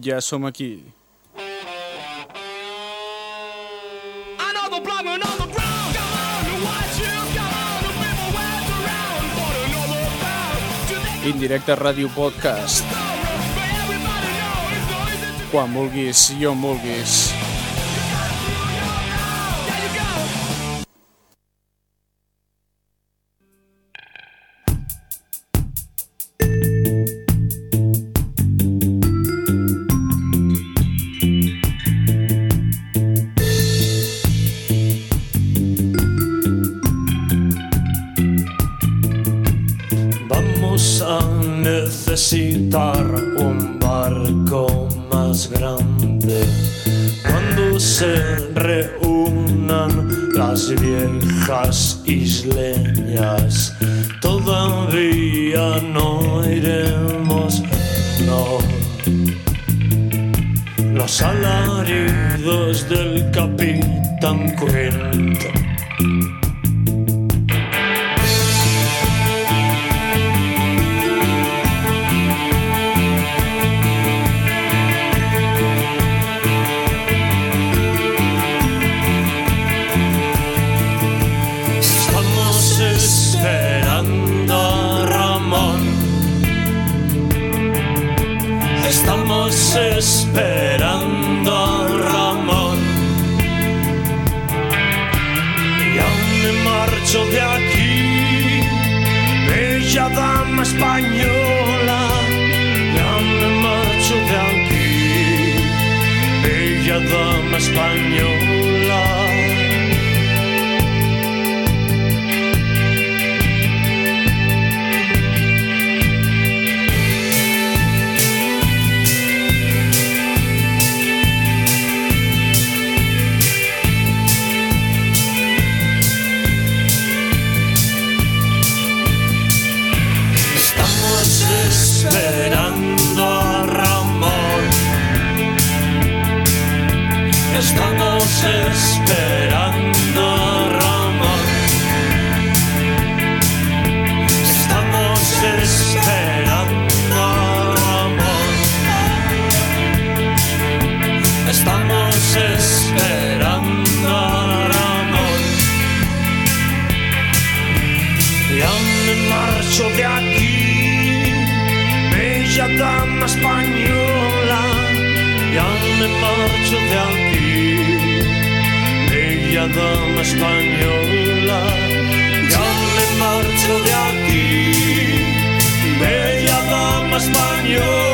Ja som aquí. Indirecte Ràdio Podcast. Quan vulguis i on vulguis. española, me marcha de aquí, bella dama española.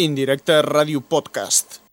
Indirecte Ràdio Podcast.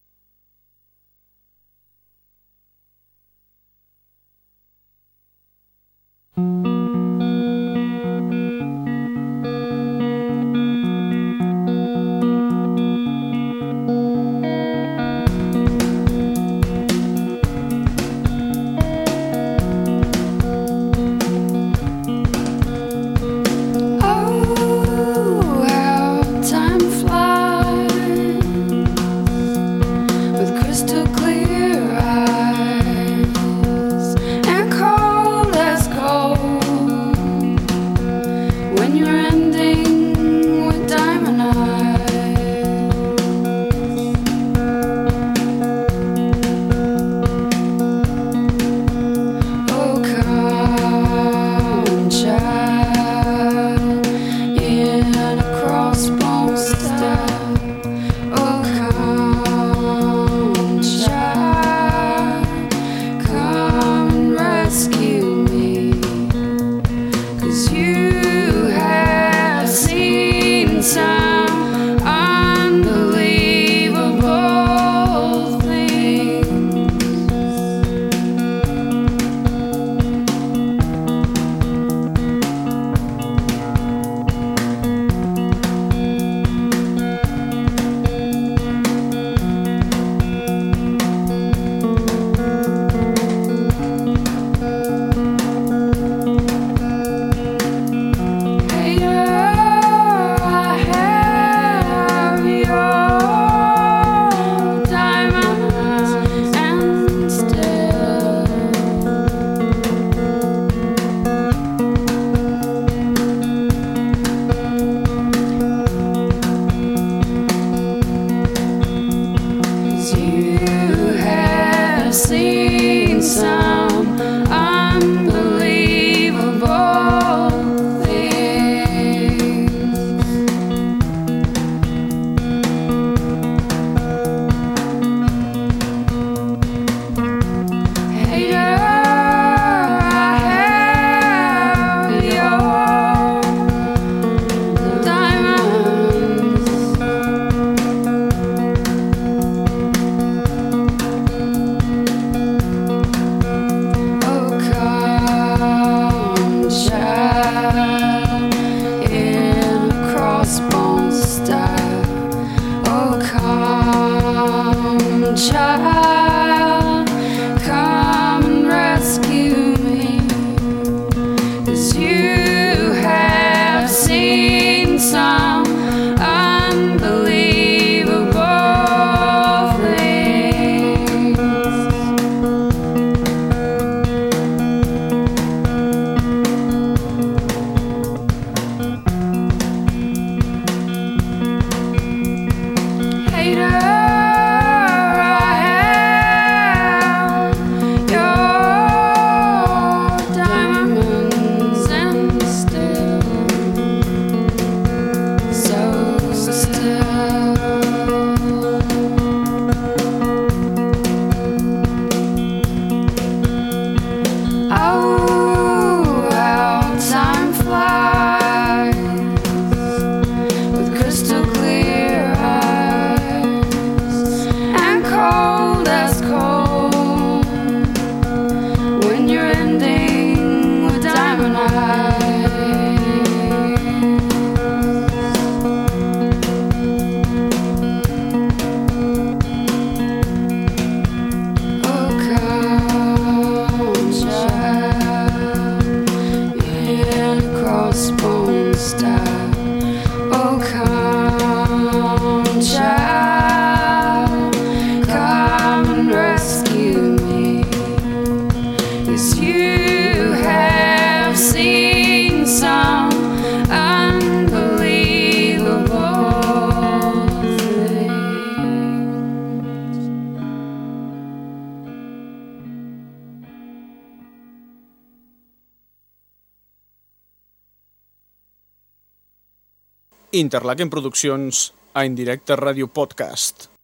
Interlaken Produccions a Indirecte ràdio podcast.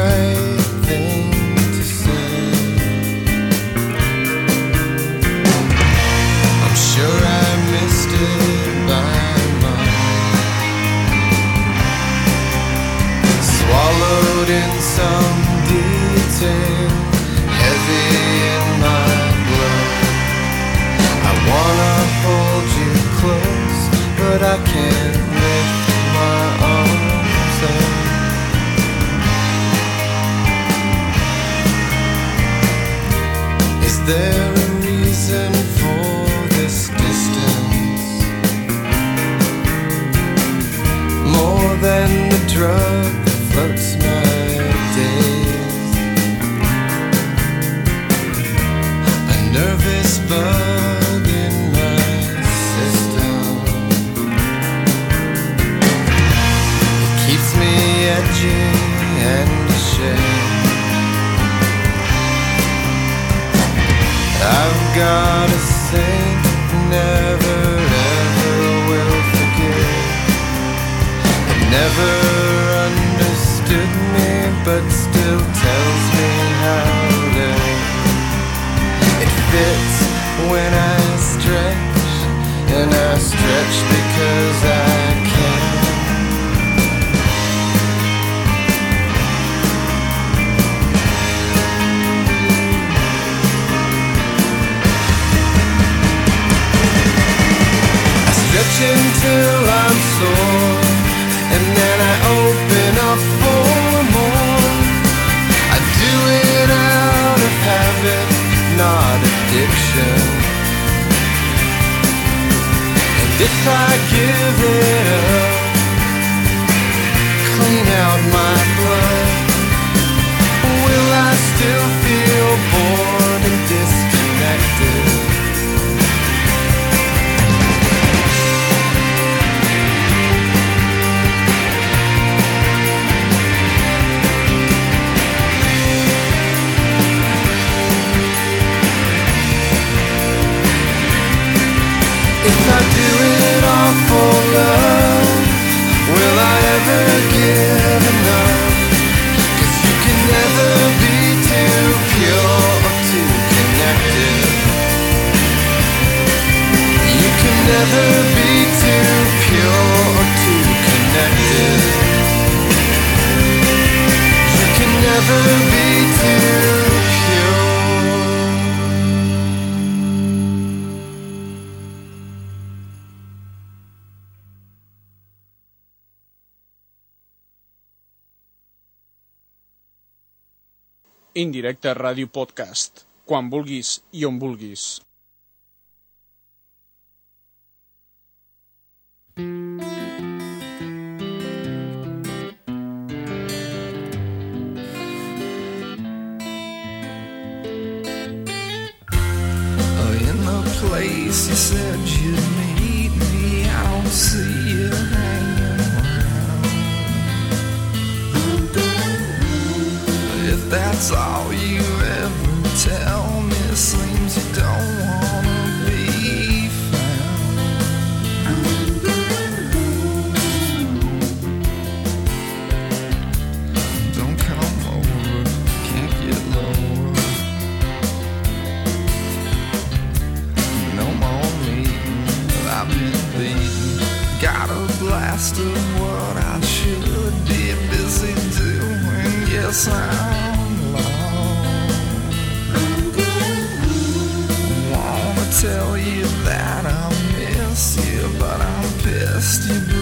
right thing to say. I'm sure I missed it by much. Swallowed in some detail, heavy in my blood. I wanna hold you close, but I can't. drug that floats my days. A nervous bug in my system. It keeps me edgy and ashamed. I've got. because I can. I stretch until I'm sore, and then I open. If I give it up, clean out my blood, will I still feel bored love, Indirecte Ràdio Podcast. Quan vulguis i on vulguis. Place you said you'd meet me, I don't see you hanging that's all you ever tell me, seems you don't wanna be found. Don't come over, can't get lower. No more meeting, I've been beaten. Got a blast of what I should be busy doing. Yes, I'm tell you that I miss you, but I'm pissed you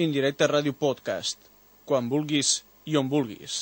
Indirecte Ràdio Podcast, quan vulguis i on vulguis.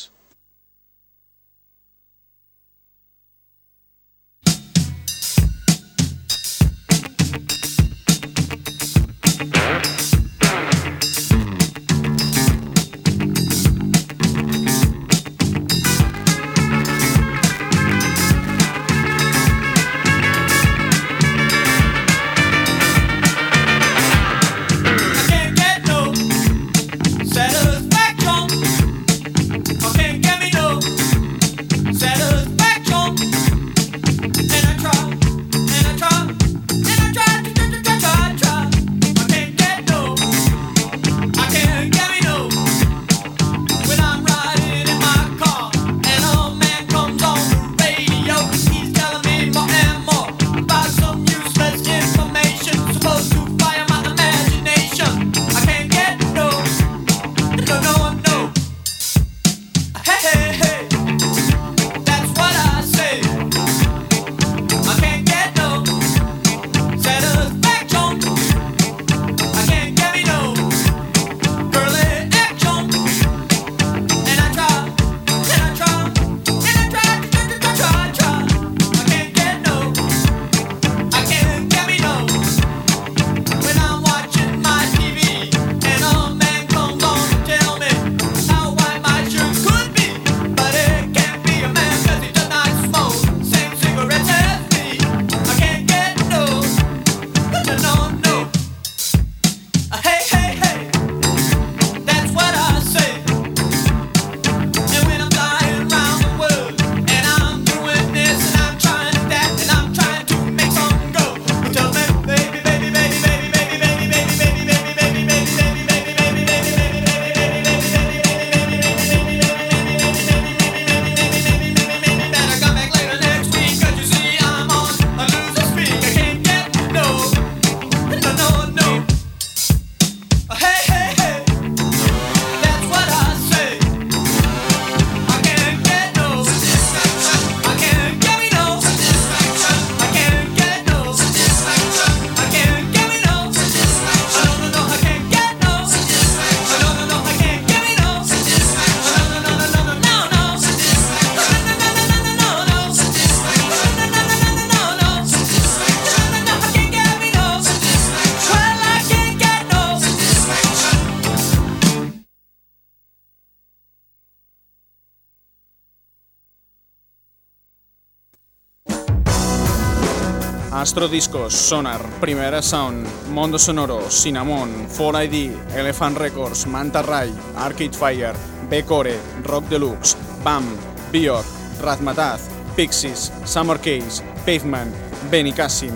Astrodiscos, Sonar, Primera Sound, Mondo Sonoro, Cinnamon, 4ID, Elephant Records, Manta Ray, Arcade Fire, Becore, Rock Deluxe, BAM, Bior, Razmataz, Pixies, Summer Case, Pavement, Benicàssim.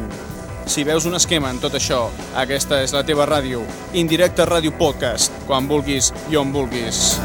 Si veus un esquema en tot això, aquesta és la teva ràdio, Indirecte Ràdio Podcast, quan vulguis i on vulguis.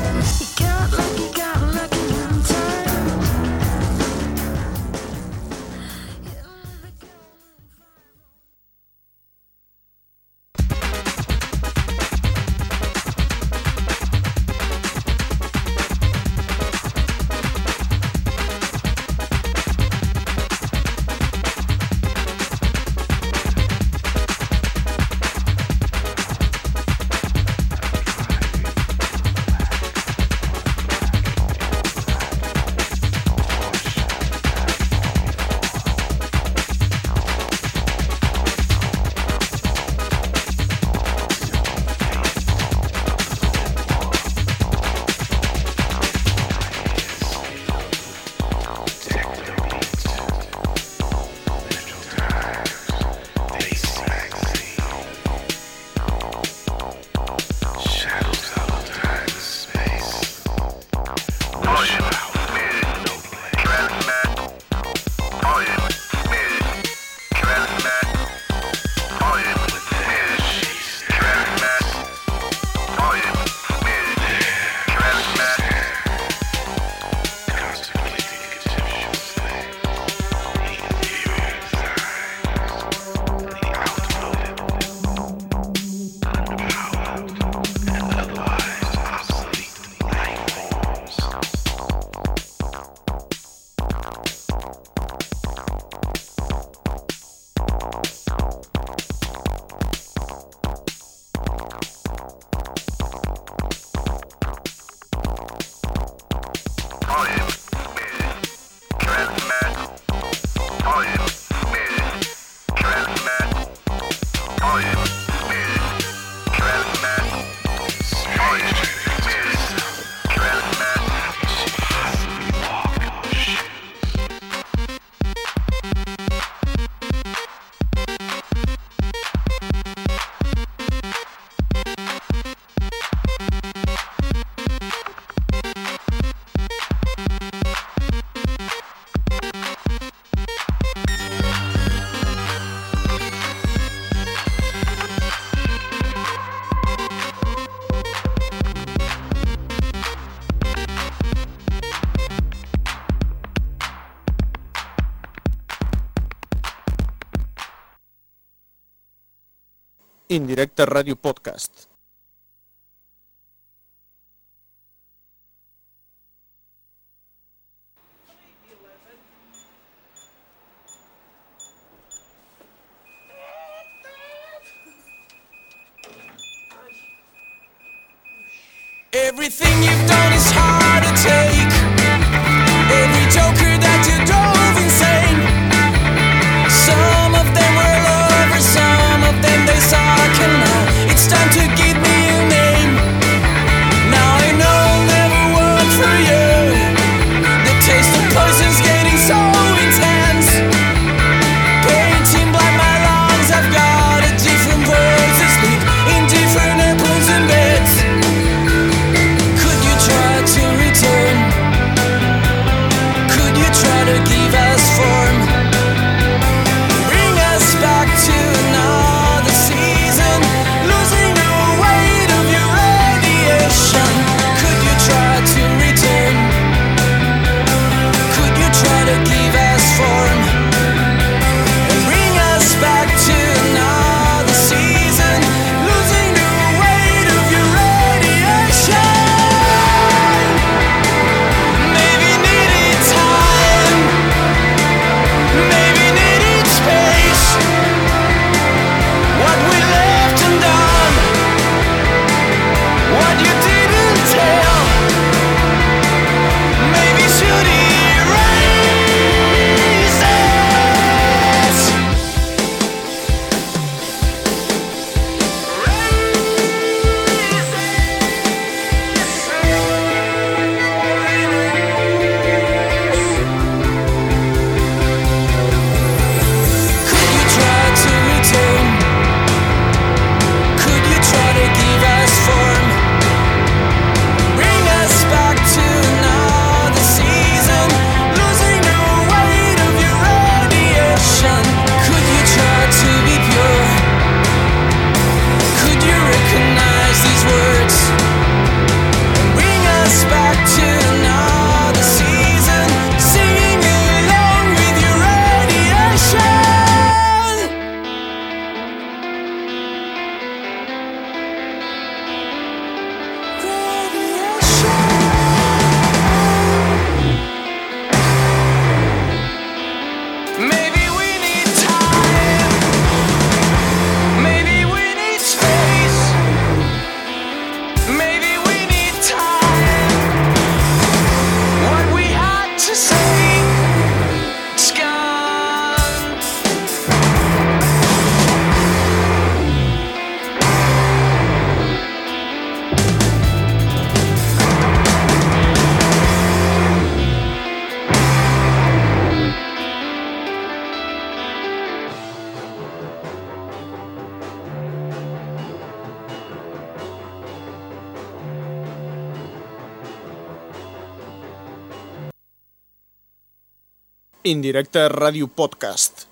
Indirecta Radio Podcast. Indirecte Ràdio Podcast.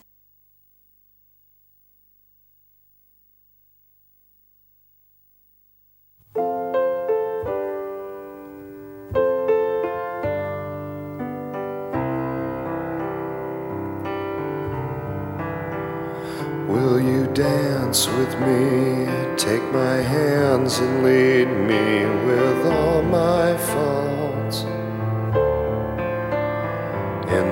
Will you dance with me? Take my hands and lead me with all my faults.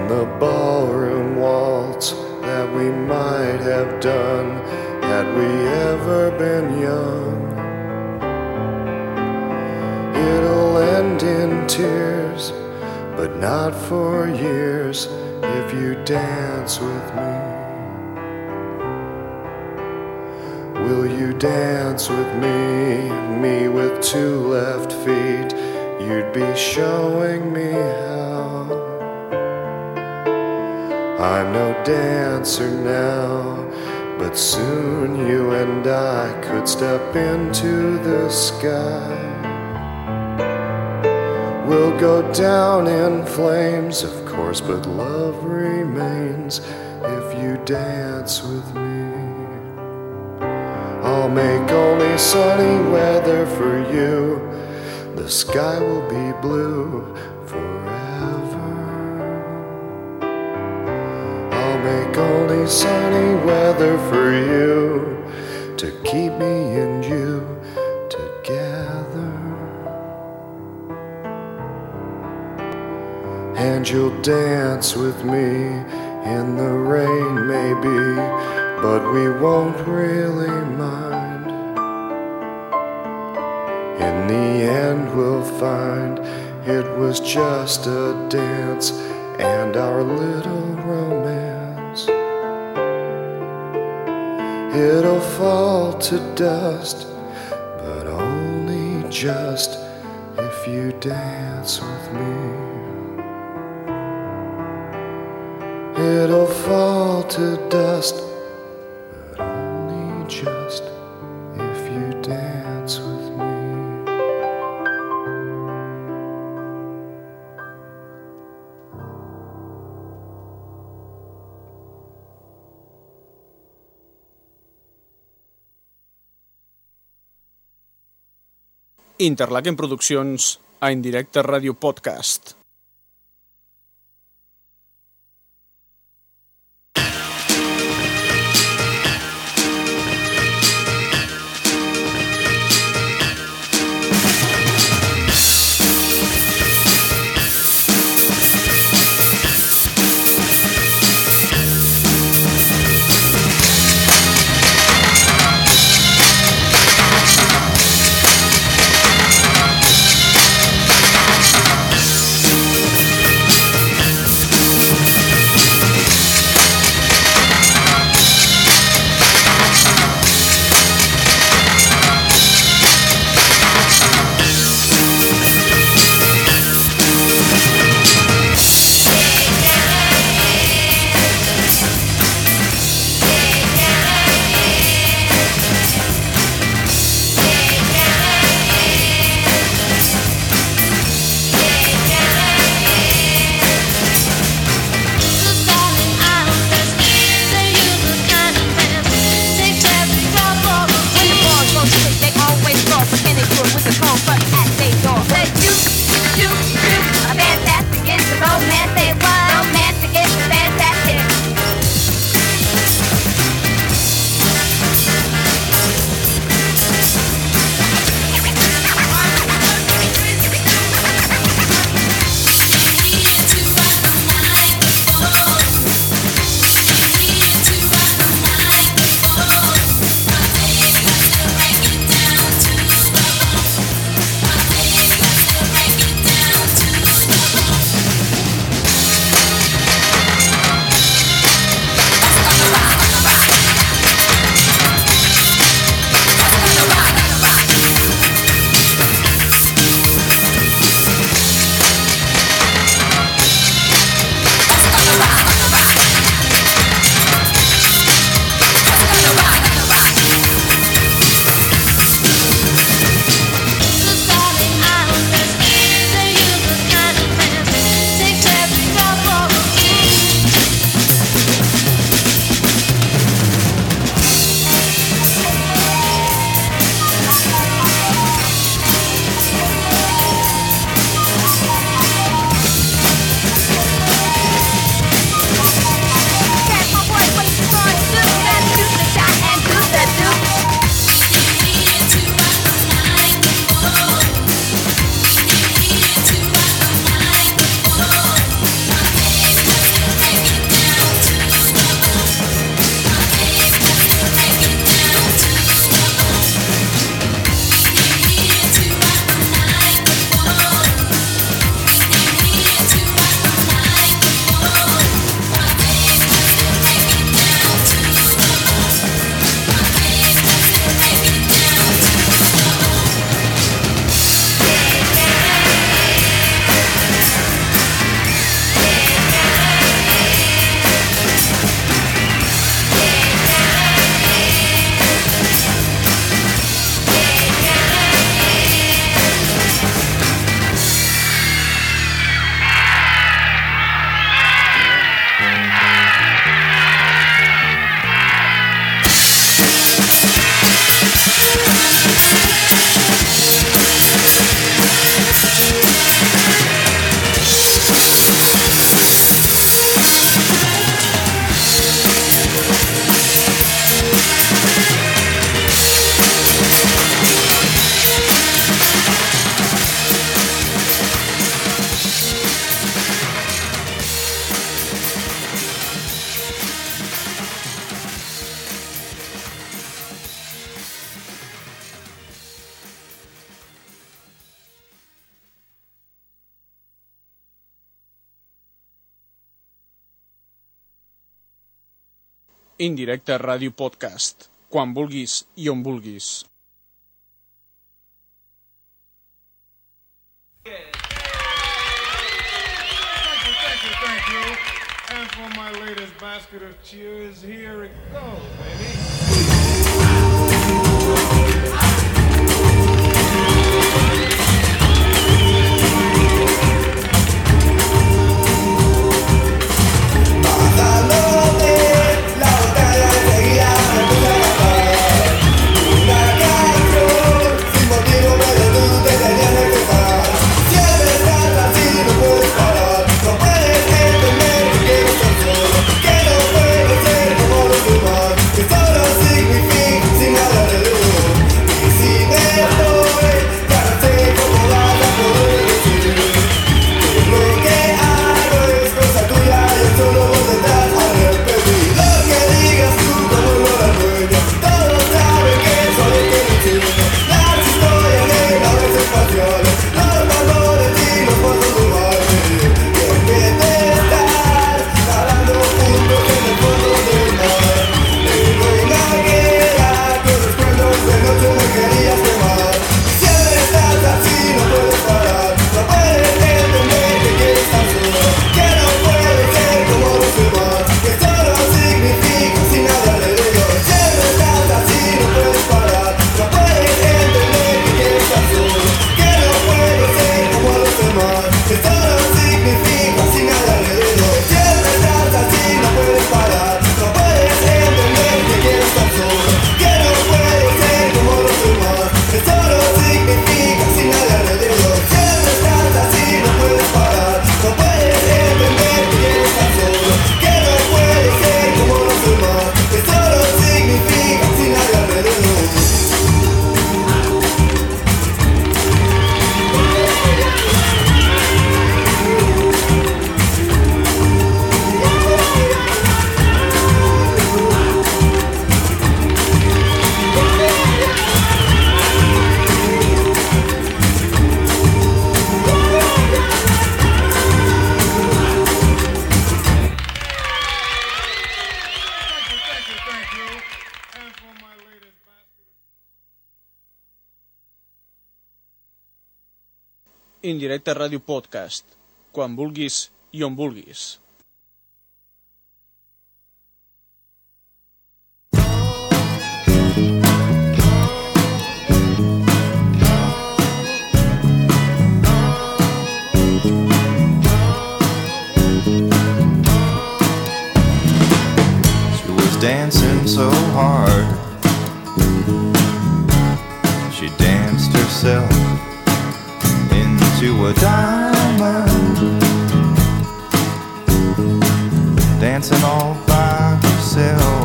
The ballroom waltz that we might have done had we ever been young. It'll end in tears, but not for years if you dance with me. Will you dance with me? Me with two left feet. You'd be showing me how. I'm no dancer now, but soon you and I could step into the sky. We'll go down in flames, of course, but love remains if you dance with me. I'll make only sunny weather for you. The sky will be blue Sunny weather for you to keep me and you together. And you'll dance with me in the rain, maybe, but we won't really mind. In the end, we'll find it was just a dance and our little It'll fall to dust, but only just if you dance with me. It'll fall to dust, Interlaken Produccions a Indirecte Ràdio Podcast. Indirecte Ràdio Podcast, quan vulguis i on vulguis. for my latest basket of cheers. Here it goes, baby. podcast, quan vulguis i on vulguis. a diamond. Dancing all by herself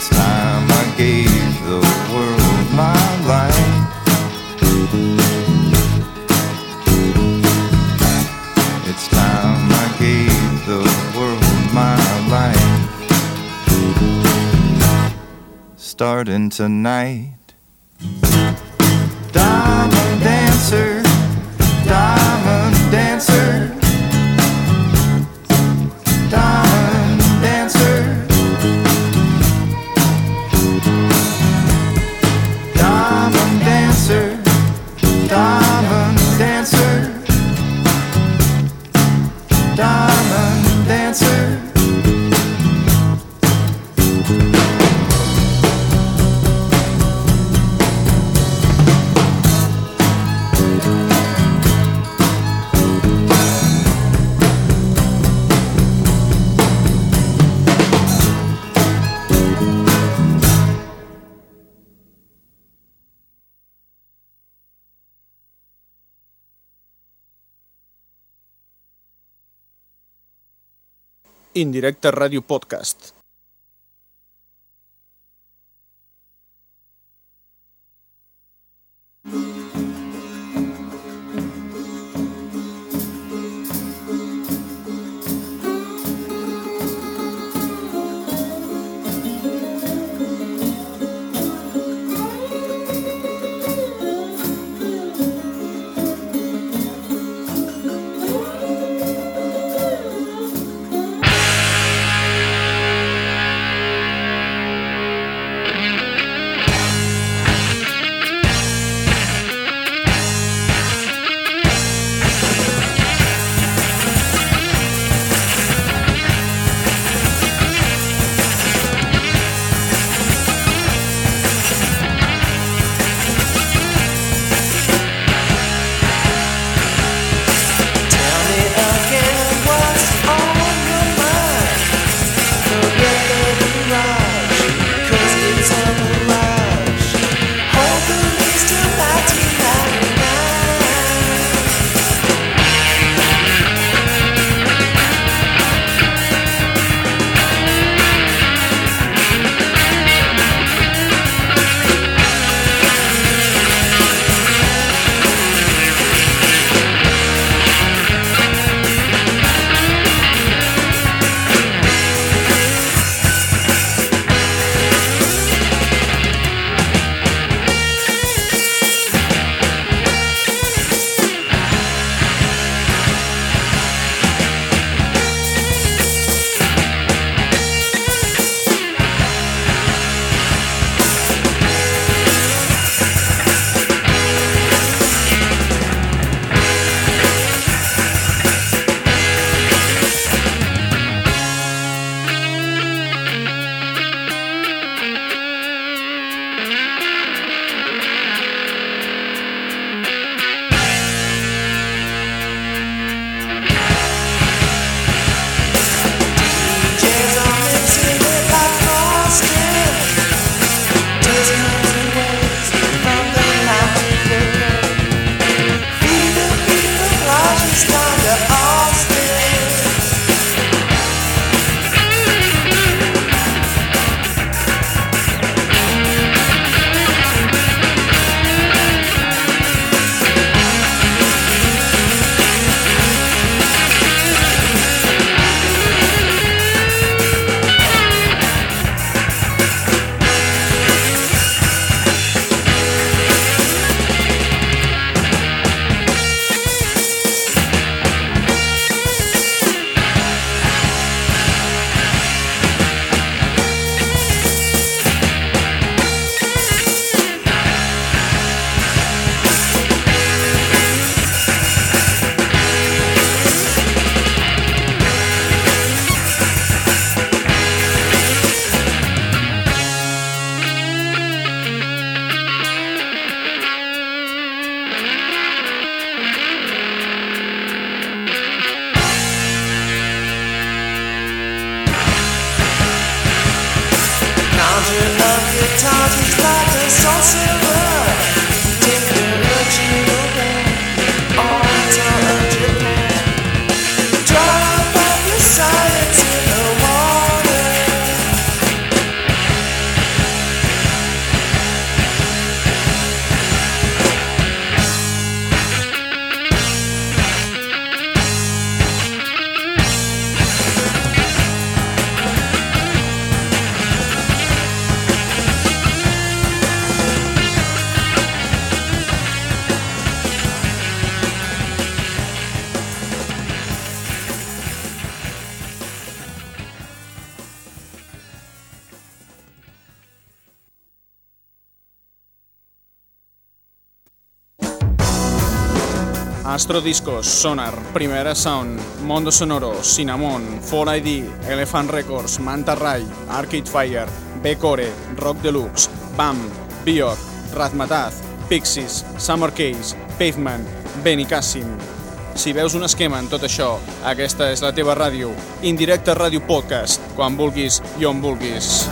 it's time I gave the world my life. It's time I gave the world my life. Starting tonight. Indirecte Ràdio Podcast. Astro Sonar, Primera Sound, Mondo Sonoro, Cinnamon, 4ID, Elephant Records, Manta Ray, Arcade Fire, B-Core, Rock Deluxe, BAM, Biok, Razmataz, Pixies, Summer Case, Pavement, Benicàssim. Si veus un esquema en tot això, aquesta és la teva ràdio. Indirecte Ràdio Podcast, quan vulguis i on vulguis.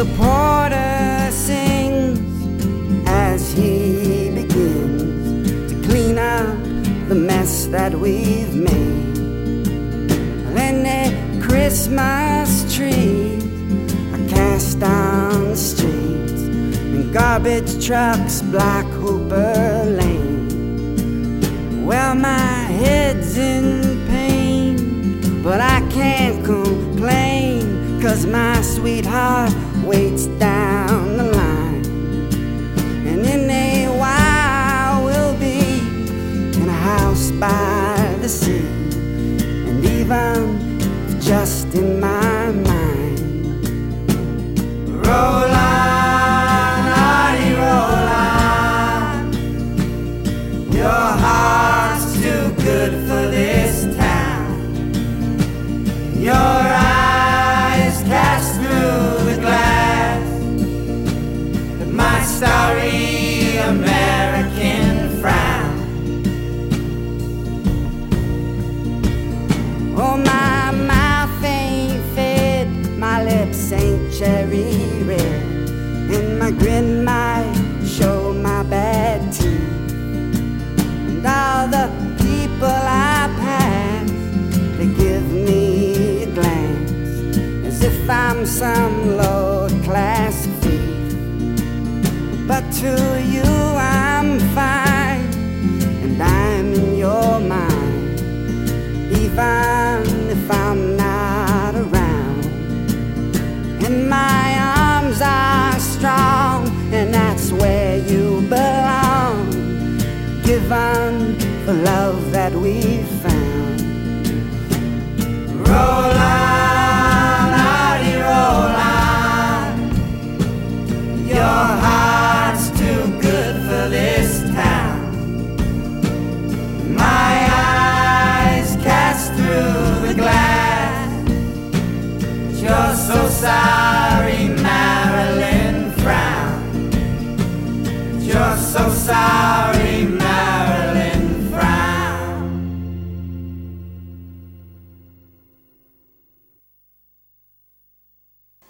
The porter sings as he begins to clean up the mess that we've made. And the Christmas trees are cast on the streets, and garbage trucks block Hooper Lane. Well, my head's in pain, but I can't complain, cause my sweetheart waits down the line. And in a while, we'll be in a house by the sea and even just in my mind. Roll on, grin might show my bad teeth. And all the people I pass, they give me a glance as if I'm some low class thief. But to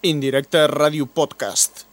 Indirecta Radio Podcast.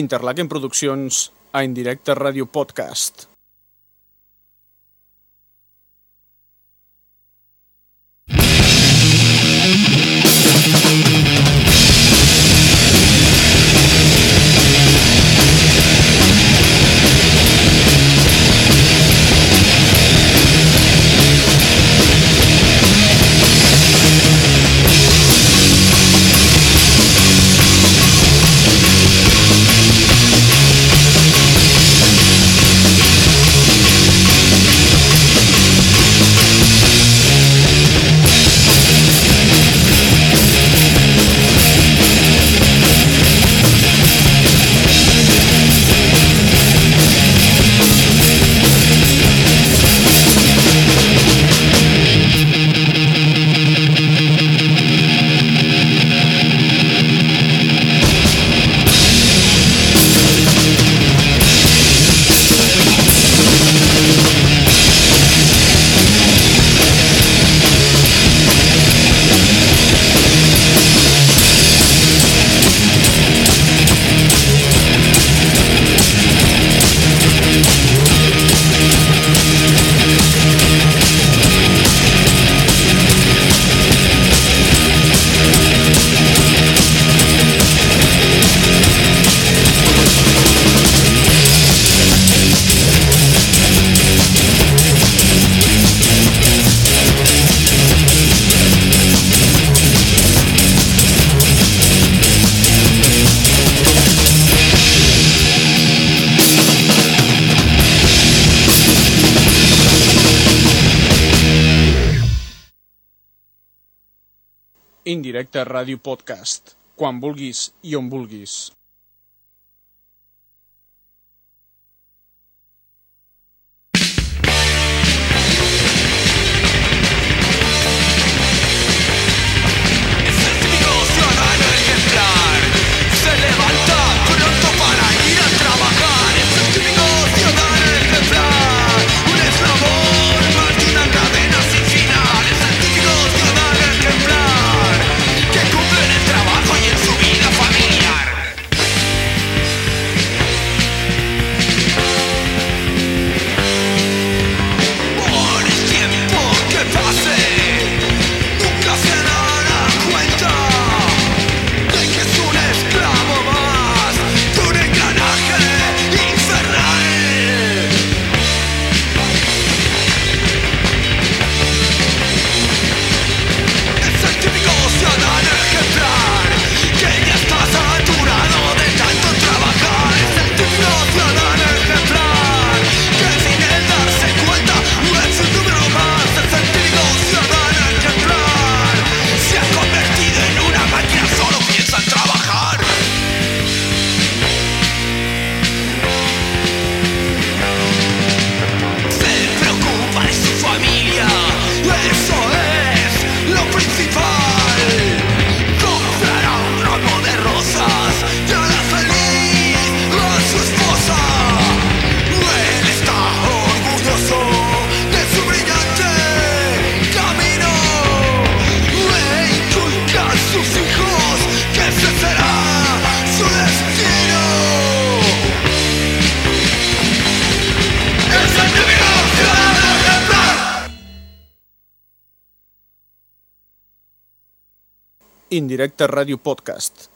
Interlaken Produccions a Indirecte Ràdio Podcast. directe a Ràdio Podcast, quan vulguis i on vulguis. indirecta radio podcast.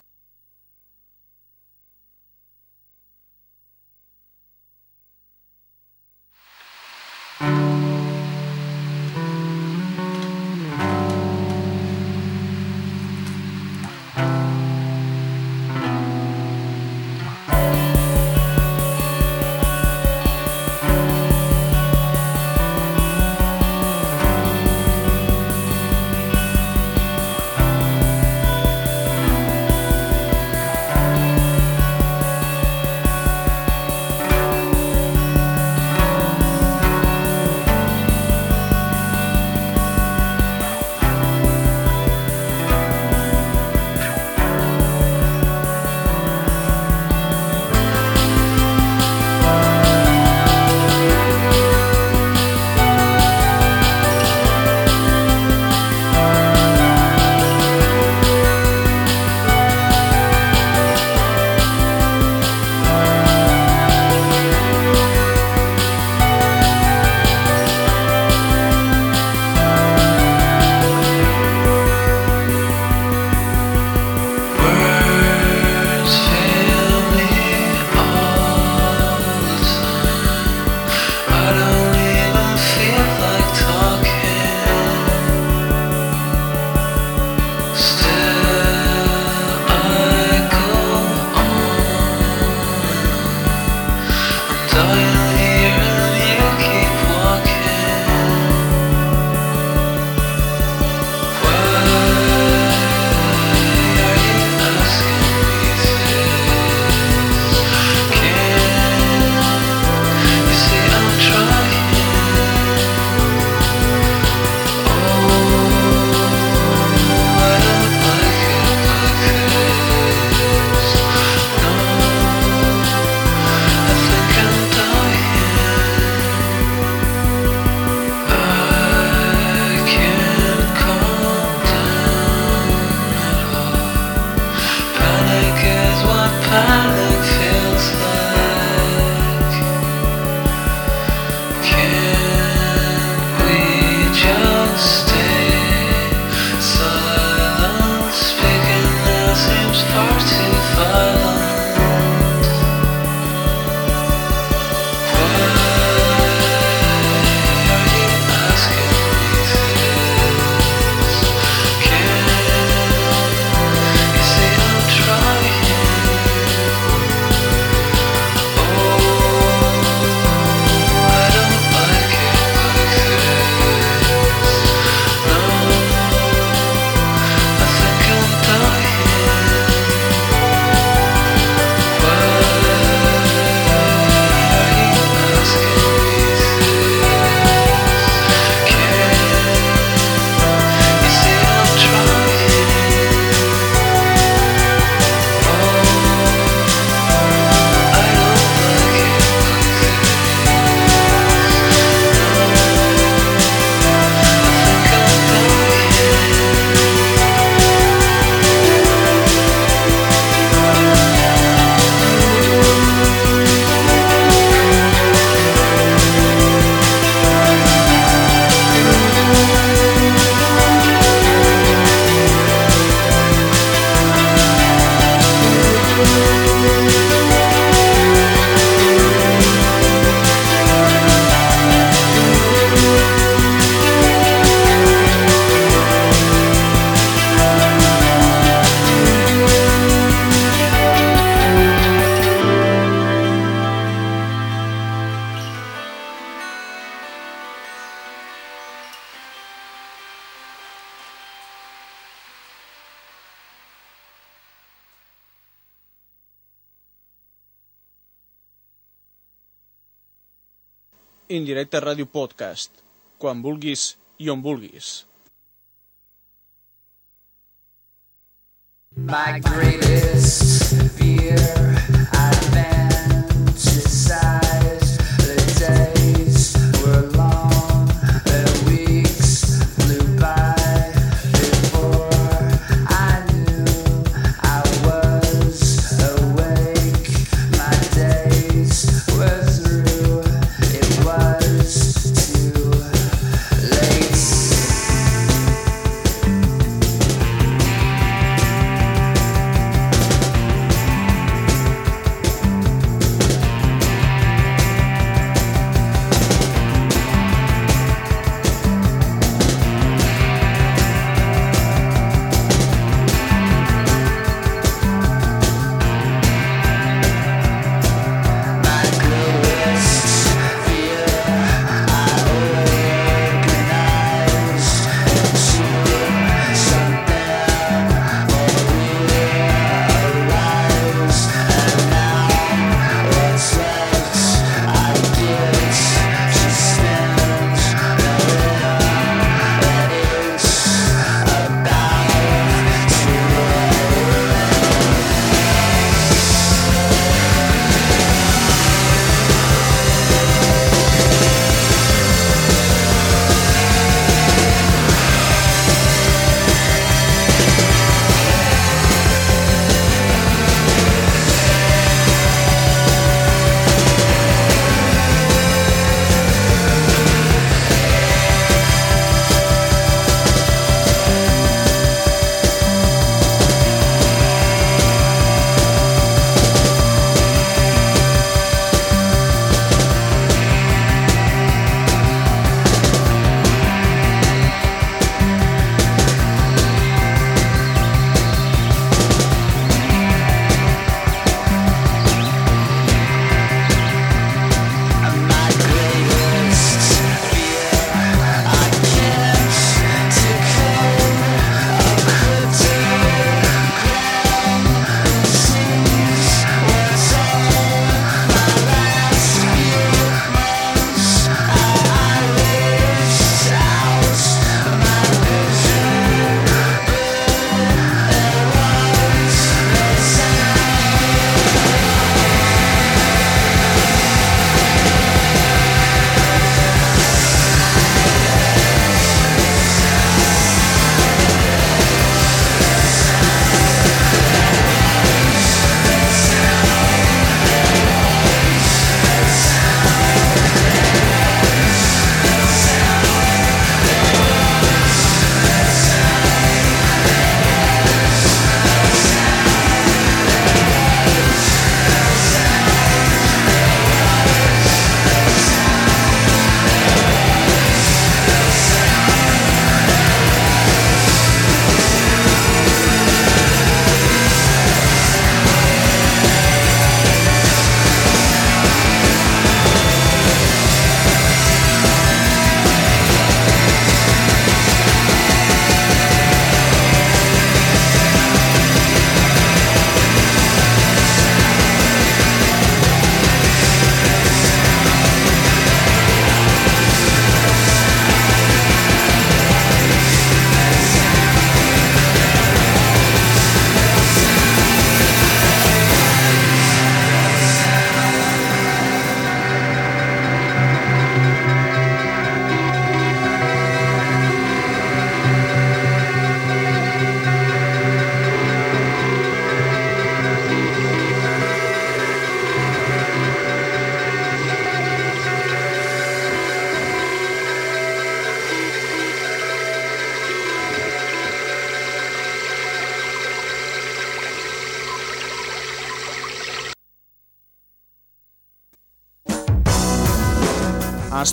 Indirecte Ràdio Podcast. Quan vulguis i on vulguis. My greatest fear,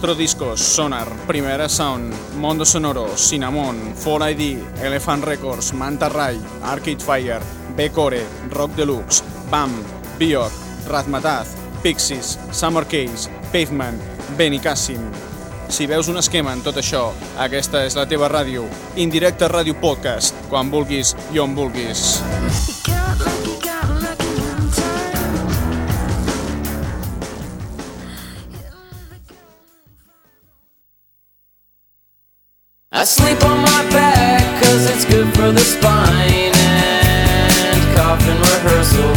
Astro Discos, Sonar, Primera Sound, Mondo Sonoro, Cinnamon, 4ID, Elephant Records, Manta Ray, Arcade Fire, B-Core, Rock Deluxe, BAM, Bjork, Razmataz, Pixies, Summer Case, Pavement, Benicàssim. Si veus un esquema en tot això, aquesta és la teva ràdio. Indirecte Ràdio Podcast, quan vulguis i on vulguis. for the spine and coffin rehearsal.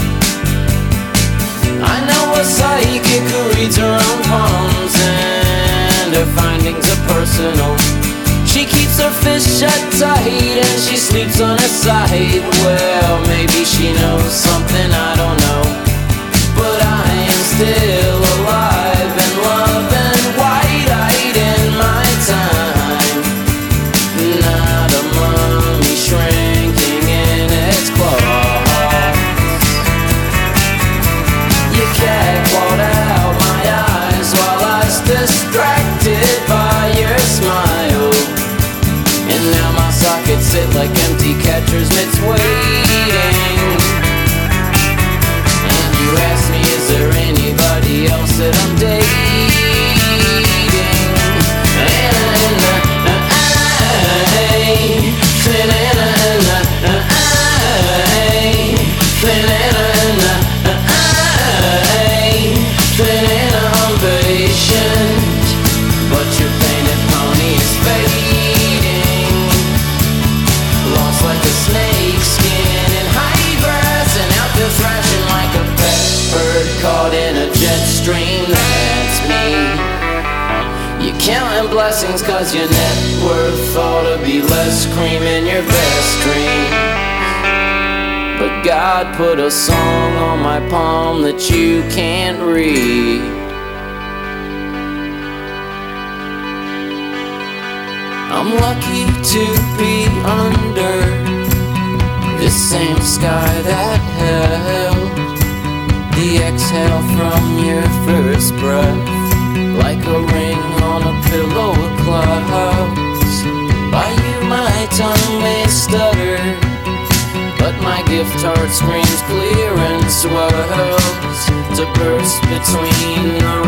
I know a psychic who reads her own palms and her findings are personal. She keeps her fish shut tight and she sleeps on her side. difference between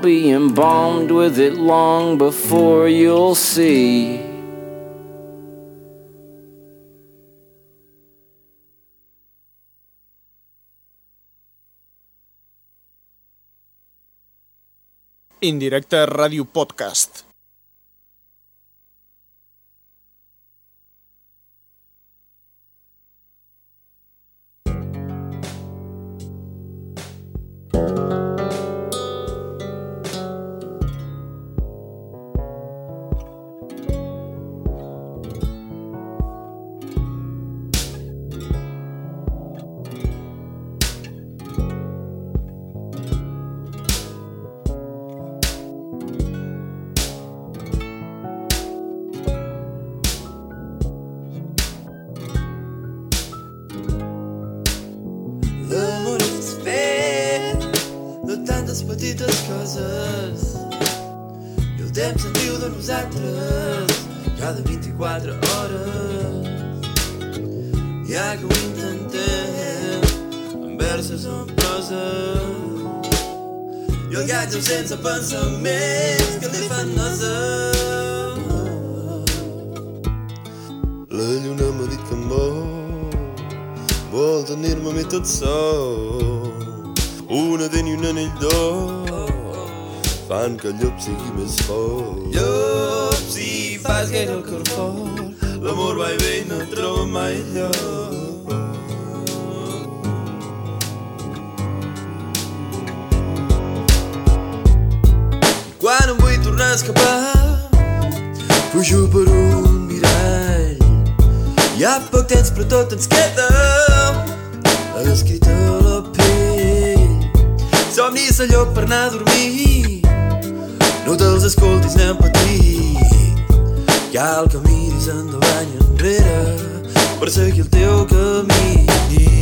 be embalmed with it long before you'll see. Indirecte Radio Podcast. les petites coses. I el temps en diu de nosaltres cada 24 hores. I ha que ho intentem amb verses en prosa. I el gatge sense pensaments que li fan nosa. La lluna m'ha dit que em vol. Vol tenir-me a mi tot sol. Una dent i un anell d'or fan que el llop sigui més fort. Llop, si fas gaire el cor fort, l'amor va i ve i no troba mai lloc. Quan em vull tornar a escapar, fujo per un mirall. Hi ha poc temps però tot ens queda a pell. Somnis allò per anar a dormir, no te'ls escoltis ni en petit. Cal que miris endavant i enrere per seguir el teu camí.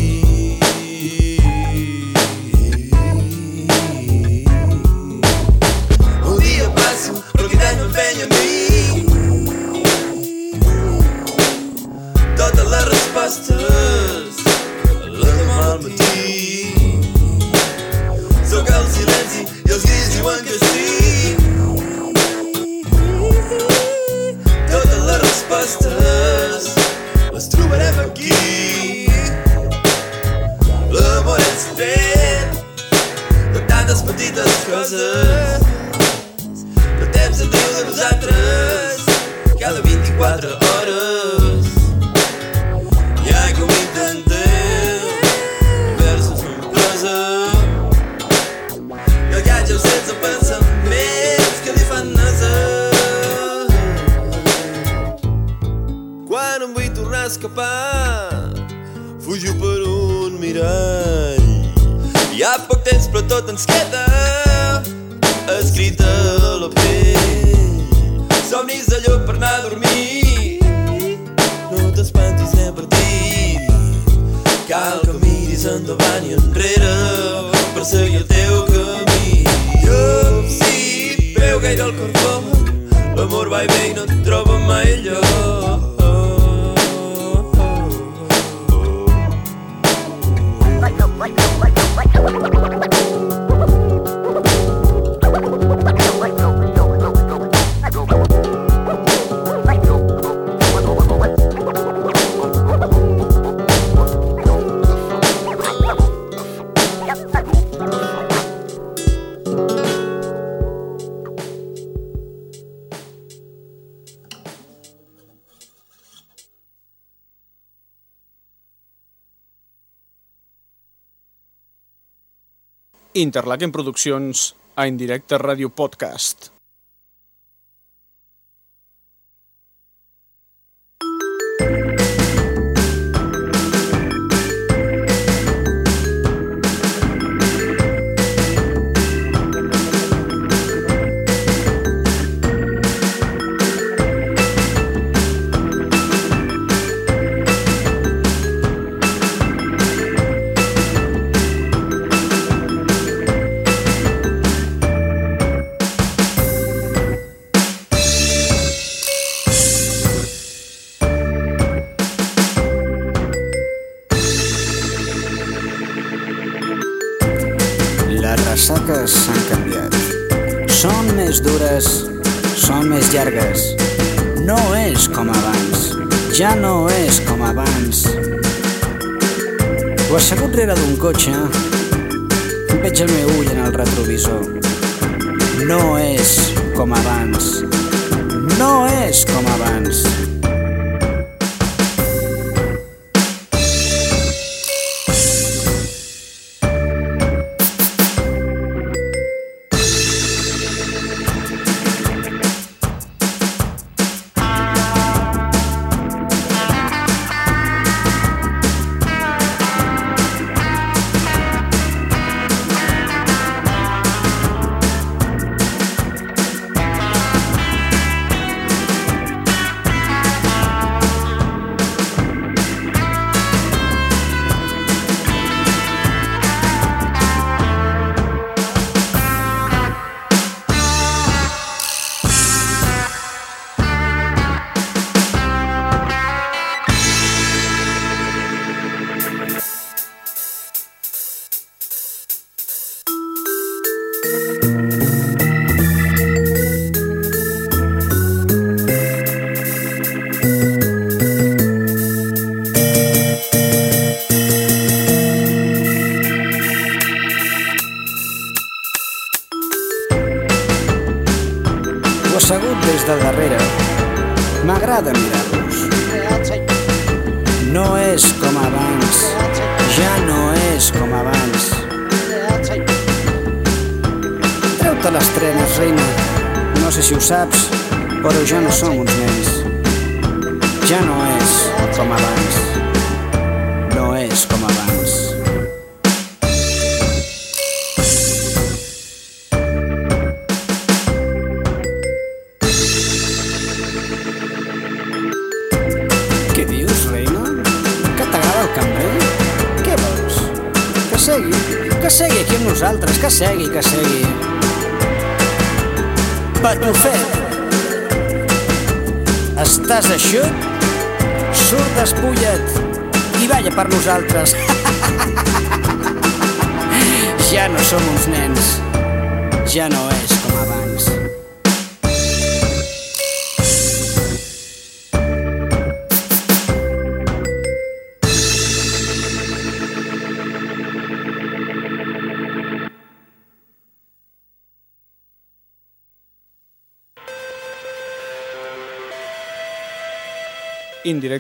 Cal que miris endavant i enrere per seguir el teu camí. Jo, si et veu gaire el cor l'amor va i ve i no et troba mai lloc. Interlaken Produccions a Indirecte Ràdio Podcast. Dures, són més llargues. No és com abans. Ja no és com abans. Ho assegut rere d'un cotxe, veig el meu ull en el retrovisor. No és com abans. No és com abans.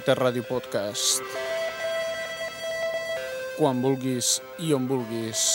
Indirecte Ràdio Podcast. Quan vulguis i on vulguis.